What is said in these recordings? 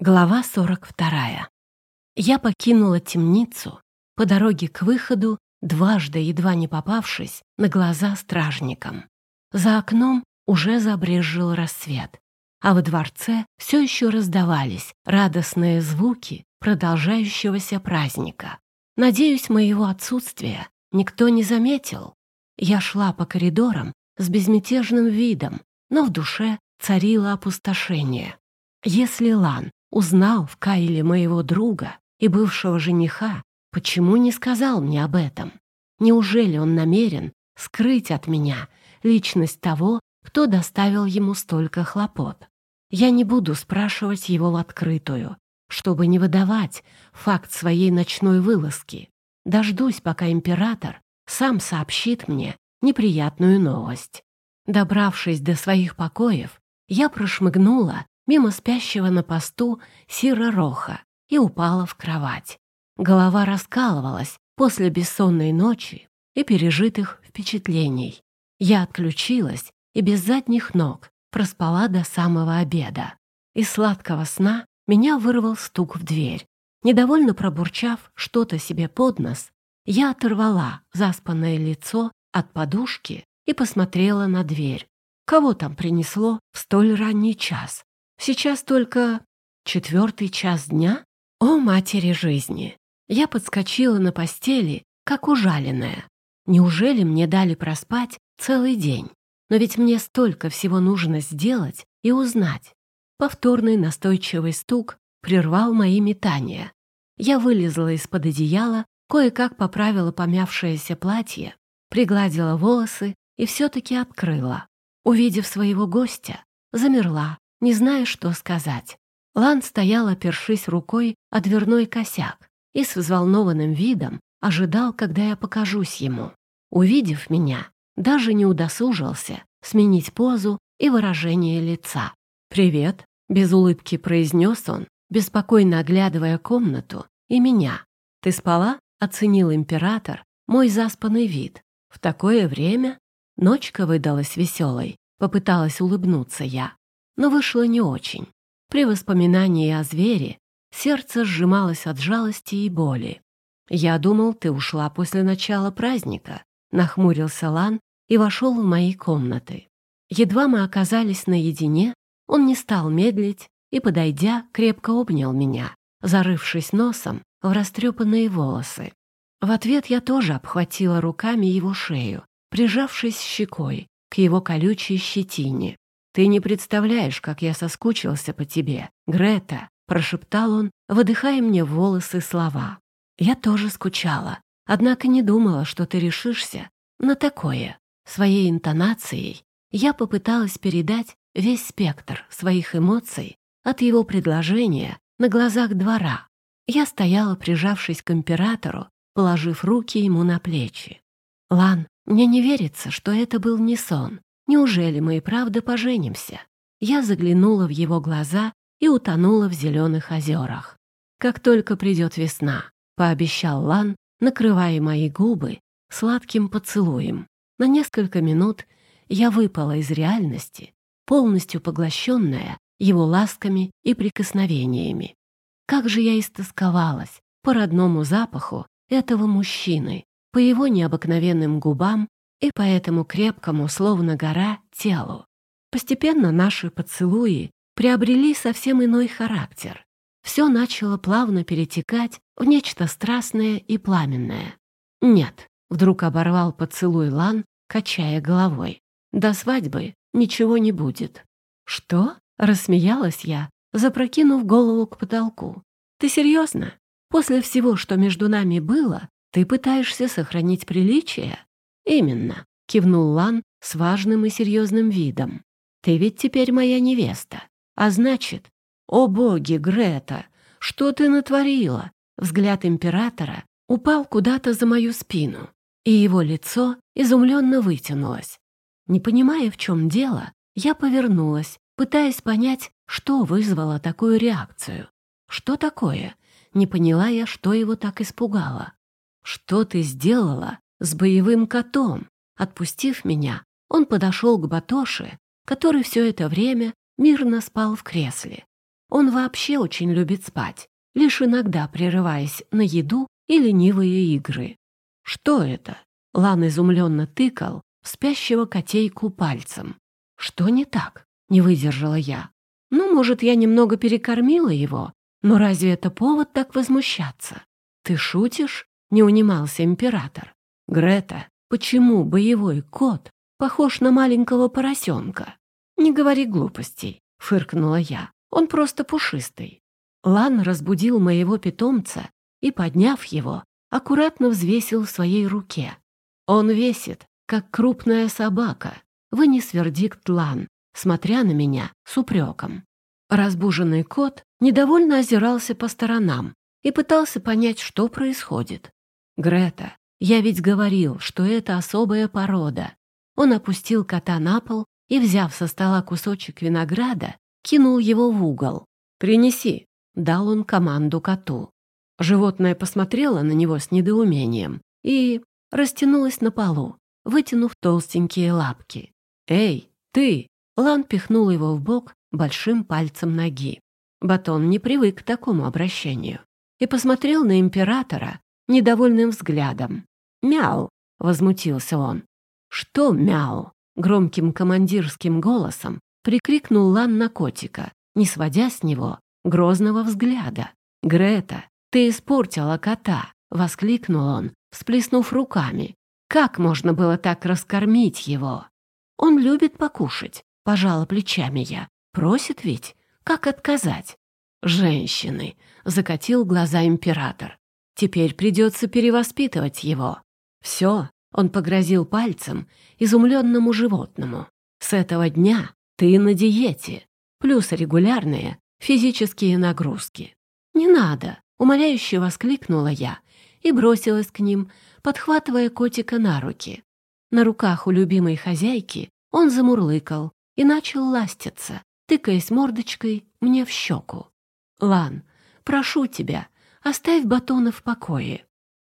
Глава 42. Я покинула темницу по дороге к выходу, дважды едва не попавшись на глаза стражникам. За окном уже забрежил рассвет, а во дворце все еще раздавались радостные звуки продолжающегося праздника. Надеюсь, моего отсутствия никто не заметил. Я шла по коридорам с безмятежным видом, но в душе царило опустошение. Если Лан Узнал в Кайле моего друга и бывшего жениха, почему не сказал мне об этом? Неужели он намерен скрыть от меня личность того, кто доставил ему столько хлопот? Я не буду спрашивать его в открытую, чтобы не выдавать факт своей ночной вылазки. Дождусь, пока император сам сообщит мне неприятную новость. Добравшись до своих покоев, я прошмыгнула мимо спящего на посту Сира Роха и упала в кровать. Голова раскалывалась после бессонной ночи и пережитых впечатлений. Я отключилась и без задних ног проспала до самого обеда. Из сладкого сна меня вырвал стук в дверь. Недовольно пробурчав что-то себе под нос, я оторвала заспанное лицо от подушки и посмотрела на дверь. Кого там принесло в столь ранний час? Сейчас только четвертый час дня? О, матери жизни! Я подскочила на постели, как ужаленная. Неужели мне дали проспать целый день? Но ведь мне столько всего нужно сделать и узнать. Повторный настойчивый стук прервал мои метания. Я вылезла из-под одеяла, кое-как поправила помявшееся платье, пригладила волосы и все-таки открыла. Увидев своего гостя, замерла, не зная, что сказать. Лан стоял, опершись рукой о дверной косяк и с взволнованным видом ожидал, когда я покажусь ему. Увидев меня, даже не удосужился сменить позу и выражение лица. «Привет», — без улыбки произнес он, беспокойно оглядывая комнату и меня. «Ты спала?» — оценил император мой заспанный вид. «В такое время?» Ночка выдалась веселой, попыталась улыбнуться я но вышло не очень. При воспоминании о звере сердце сжималось от жалости и боли. «Я думал, ты ушла после начала праздника», — нахмурился Лан и вошел в мои комнаты. Едва мы оказались наедине, он не стал медлить и, подойдя, крепко обнял меня, зарывшись носом в растрепанные волосы. В ответ я тоже обхватила руками его шею, прижавшись щекой к его колючей щетине. «Ты не представляешь, как я соскучился по тебе, Грета», — прошептал он, выдыхая мне волосы слова. «Я тоже скучала, однако не думала, что ты решишься на такое». Своей интонацией я попыталась передать весь спектр своих эмоций от его предложения на глазах двора. Я стояла, прижавшись к императору, положив руки ему на плечи. «Лан, мне не верится, что это был не сон. Неужели мы и правда поженимся? Я заглянула в его глаза и утонула в зеленых озерах. Как только придет весна, пообещал Лан, накрывая мои губы сладким поцелуем. На несколько минут я выпала из реальности, полностью поглощенная его ласками и прикосновениями. Как же я истосковалась по родному запаху этого мужчины, по его необыкновенным губам и по этому крепкому, словно гора, телу. Постепенно наши поцелуи приобрели совсем иной характер. Все начало плавно перетекать в нечто страстное и пламенное. «Нет», — вдруг оборвал поцелуй Лан, качая головой. «До свадьбы ничего не будет». «Что?» — рассмеялась я, запрокинув голову к потолку. «Ты серьезно? После всего, что между нами было, ты пытаешься сохранить приличие?» «Именно», — кивнул Лан с важным и серьезным видом. «Ты ведь теперь моя невеста. А значит...» «О боги, Грета, что ты натворила?» Взгляд императора упал куда-то за мою спину, и его лицо изумленно вытянулось. Не понимая, в чем дело, я повернулась, пытаясь понять, что вызвало такую реакцию. Что такое? Не поняла я, что его так испугало. «Что ты сделала с боевым котом. Отпустив меня, он подошел к Батоше, который все это время мирно спал в кресле. Он вообще очень любит спать, лишь иногда прерываясь на еду и ленивые игры. Что это? Лан изумленно тыкал в спящего котейку пальцем. Что не так? Не выдержала я. Ну, может, я немного перекормила его, но разве это повод так возмущаться? Ты шутишь? Не унимался император. Грета, почему боевой кот похож на маленького поросенка? Не говори глупостей, фыркнула я. Он просто пушистый. Лан разбудил моего питомца и, подняв его, аккуратно взвесил в своей руке. Он весит, как крупная собака, вынес вердикт Лан, смотря на меня с упреком. Разбуженный кот недовольно озирался по сторонам и пытался понять, что происходит. «Грета, я ведь говорил, что это особая порода». Он опустил кота на пол и, взяв со стола кусочек винограда, кинул его в угол. «Принеси», — дал он команду коту. Животное посмотрело на него с недоумением и растянулось на полу, вытянув толстенькие лапки. «Эй, ты!» Лан пихнул его в бок большим пальцем ноги. Батон не привык к такому обращению и посмотрел на императора недовольным взглядом. «Мяу!» — возмутился он. «Что мяу?» — громким командирским голосом прикрикнул Лан на котика, не сводя с него грозного взгляда. «Грета, ты испортила кота!» — воскликнул он, всплеснув руками. «Как можно было так раскормить его?» Он любит покушать, пожала плечами я. Просит ведь, как отказать? Женщины, закатил глаза император. Теперь придется перевоспитывать его. Все, он погрозил пальцем изумленному животному. С этого дня ты на диете, плюс регулярные физические нагрузки. Не надо, умоляюще воскликнула я и бросилась к ним, подхватывая котика на руки. На руках у любимой хозяйки он замурлыкал и начал ластиться, тыкаясь мордочкой мне в щеку. «Лан, прошу тебя, оставь батона в покое».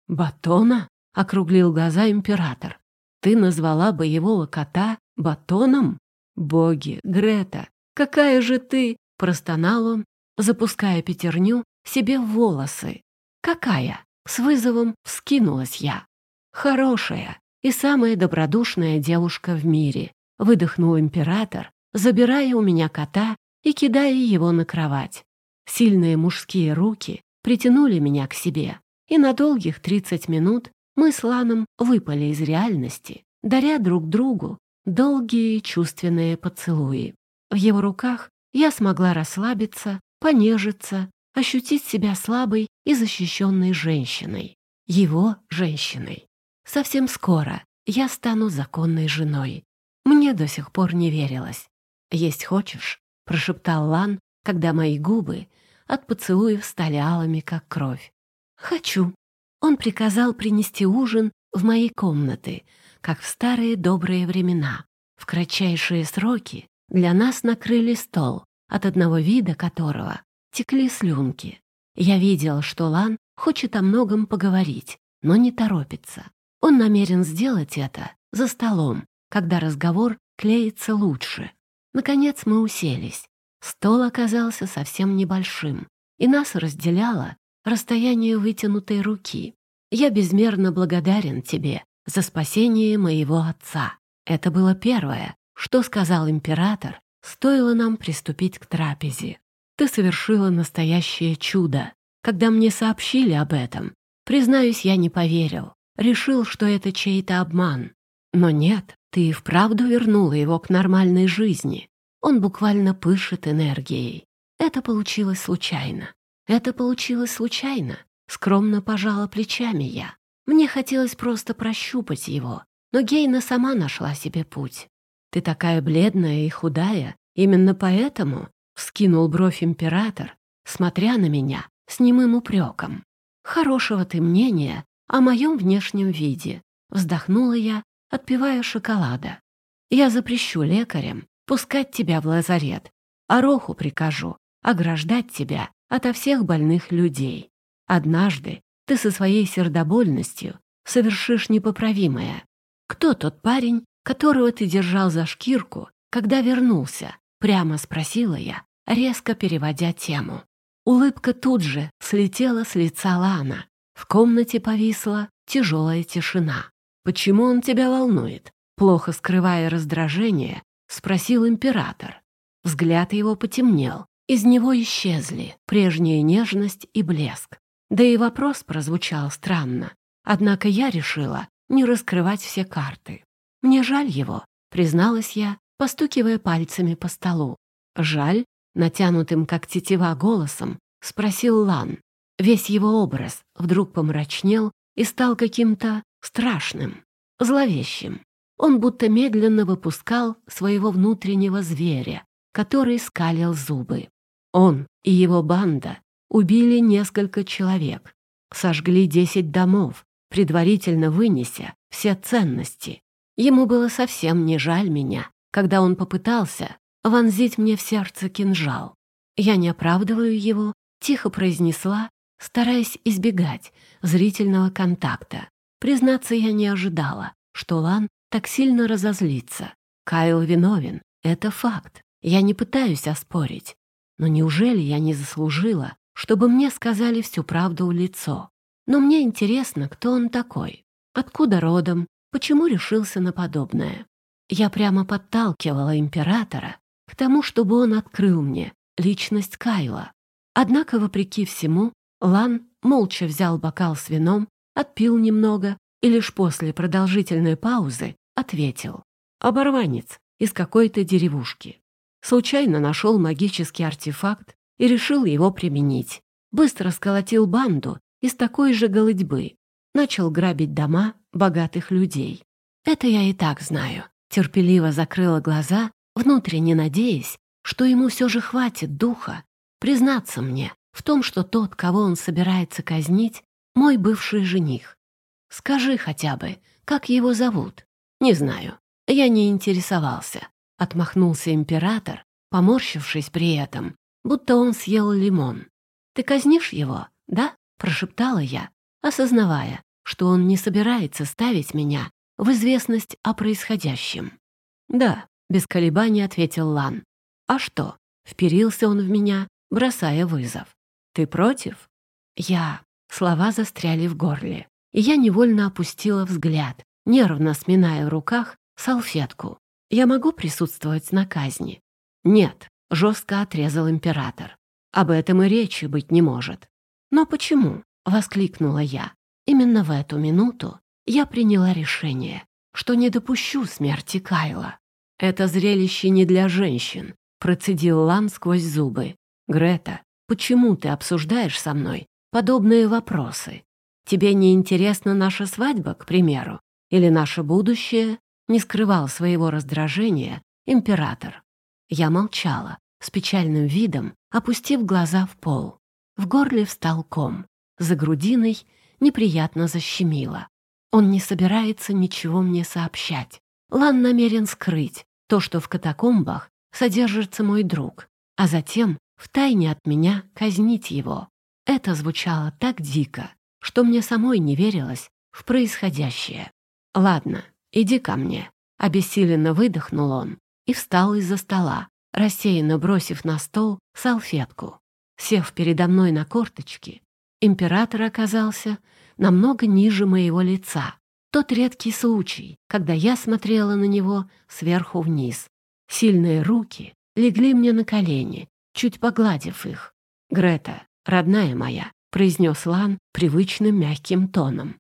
«Батона?» — округлил глаза император. «Ты назвала боевого кота батоном? Боги, Грета, какая же ты!» — простонал он, запуская пятерню себе в волосы. «Какая?» — с вызовом вскинулась я. «Хорошая, и самая добродушная девушка в мире», — выдохнул император, забирая у меня кота и кидая его на кровать. Сильные мужские руки притянули меня к себе, и на долгих 30 минут мы с Ланом выпали из реальности, даря друг другу долгие чувственные поцелуи. В его руках я смогла расслабиться, понежиться, ощутить себя слабой и защищенной женщиной. Его женщиной. Совсем скоро я стану законной женой. Мне до сих пор не верилось. «Есть хочешь?» — прошептал Лан, когда мои губы от поцелуев стали алыми, как кровь. «Хочу». Он приказал принести ужин в мои комнаты, как в старые добрые времена. В кратчайшие сроки для нас накрыли стол, от одного вида которого текли слюнки. Я видел, что Лан хочет о многом поговорить, но не торопится. Он намерен сделать это за столом, когда разговор клеится лучше. Наконец мы уселись. Стол оказался совсем небольшим, и нас разделяло расстояние вытянутой руки. Я безмерно благодарен тебе за спасение моего отца. Это было первое, что сказал император, стоило нам приступить к трапезе. Ты совершила настоящее чудо. Когда мне сообщили об этом, признаюсь, я не поверил решил, что это чей-то обман. Но нет, ты и вправду вернула его к нормальной жизни. Он буквально пышет энергией. Это получилось случайно. Это получилось случайно. Скромно пожала плечами я. Мне хотелось просто прощупать его, но Гейна сама нашла себе путь. «Ты такая бледная и худая, именно поэтому?» — вскинул бровь император, смотря на меня с немым упреком. «Хорошего ты мнения о моем внешнем виде. Вздохнула я, отпивая шоколада. Я запрещу лекарям пускать тебя в лазарет, а Роху прикажу ограждать тебя ото всех больных людей. Однажды ты со своей сердобольностью совершишь непоправимое. Кто тот парень, которого ты держал за шкирку, когда вернулся? Прямо спросила я, резко переводя тему. Улыбка тут же слетела с лица Лана. В комнате повисла тяжелая тишина. «Почему он тебя волнует?» Плохо скрывая раздражение, спросил император. Взгляд его потемнел, из него исчезли прежняя нежность и блеск. Да и вопрос прозвучал странно. Однако я решила не раскрывать все карты. Мне жаль его, призналась я, постукивая пальцами по столу. «Жаль?» — натянутым, как тетива, голосом спросил Лан. Весь его образ вдруг помрачнел и стал каким-то страшным, зловещим. Он будто медленно выпускал своего внутреннего зверя, который скалил зубы. Он и его банда убили несколько человек, сожгли десять домов, предварительно вынеся все ценности. Ему было совсем не жаль меня, когда он попытался вонзить мне в сердце кинжал. Я не оправдываю его, тихо произнесла, стараясь избегать зрительного контакта. Признаться, я не ожидала, что Лан так сильно разозлится. Кайл виновен, это факт. Я не пытаюсь оспорить. Но неужели я не заслужила, чтобы мне сказали всю правду в лицо? Но мне интересно, кто он такой, откуда родом, почему решился на подобное. Я прямо подталкивала императора к тому, чтобы он открыл мне личность Кайла. Однако, вопреки всему, Лан молча взял бокал с вином, отпил немного и лишь после продолжительной паузы ответил. «Оборванец из какой-то деревушки. Случайно нашел магический артефакт и решил его применить. Быстро сколотил банду из такой же голытьбы. Начал грабить дома богатых людей. Это я и так знаю. Терпеливо закрыла глаза, внутренне надеясь, что ему все же хватит духа признаться мне в том, что тот, кого он собирается казнить, мой бывший жених. Скажи хотя бы, как его зовут? Не знаю. Я не интересовался. Отмахнулся император, поморщившись при этом, будто он съел лимон. Ты казнишь его, да? Прошептала я, осознавая, что он не собирается ставить меня в известность о происходящем. «Да», — без колебаний ответил Лан. «А что?» — вперился он в меня, бросая вызов. «Ты против?» «Я...» Слова застряли в горле, и я невольно опустила взгляд, нервно сминая в руках салфетку. «Я могу присутствовать на казни?» «Нет», — жестко отрезал император. «Об этом и речи быть не может». «Но почему?» — воскликнула я. Именно в эту минуту я приняла решение, что не допущу смерти Кайла. «Это зрелище не для женщин», — процедил Лан сквозь зубы. «Грета, почему ты обсуждаешь со мной подобные вопросы? Тебе не интересна наша свадьба, к примеру, или наше будущее?» Не скрывал своего раздражения император. Я молчала, с печальным видом, опустив глаза в пол. В горле встал ком. За грудиной неприятно защемило. Он не собирается ничего мне сообщать. Лан намерен скрыть то, что в катакомбах содержится мой друг, а затем втайне от меня казнить его. Это звучало так дико, что мне самой не верилось в происходящее. «Ладно, иди ко мне», — обессиленно выдохнул он и встал из-за стола, рассеянно бросив на стол салфетку. Сев передо мной на корточки, император оказался намного ниже моего лица. Тот редкий случай, когда я смотрела на него сверху вниз. Сильные руки легли мне на колени, чуть погладив их. «Грета, родная моя», — произнес Лан привычным мягким тоном.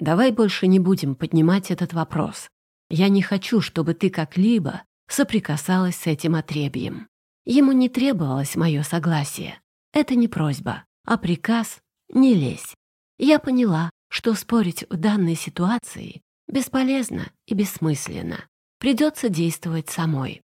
«Давай больше не будем поднимать этот вопрос. Я не хочу, чтобы ты как-либо соприкасалась с этим отребьем. Ему не требовалось мое согласие. Это не просьба, а приказ «не лезь». Я поняла, что спорить в данной ситуации бесполезно и бессмысленно. Придется действовать самой.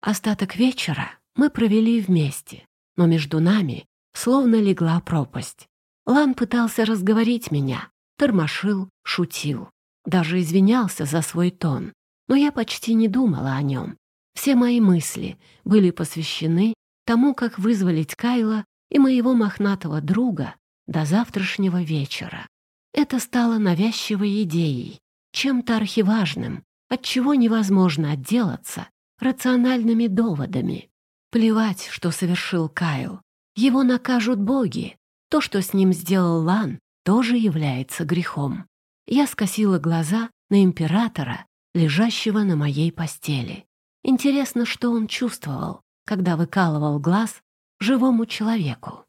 Остаток вечера мы провели вместе, но между нами словно легла пропасть. Лан пытался разговорить меня, тормошил, шутил, даже извинялся за свой тон, но я почти не думала о нем. Все мои мысли были посвящены тому, как вызволить Кайла и моего мохнатого друга до завтрашнего вечера. Это стало навязчивой идеей, чем-то архиважным, от чего невозможно отделаться рациональными доводами. Плевать, что совершил Кайл. Его накажут боги. То, что с ним сделал Лан, тоже является грехом. Я скосила глаза на императора, лежащего на моей постели. Интересно, что он чувствовал, когда выкалывал глаз живому человеку.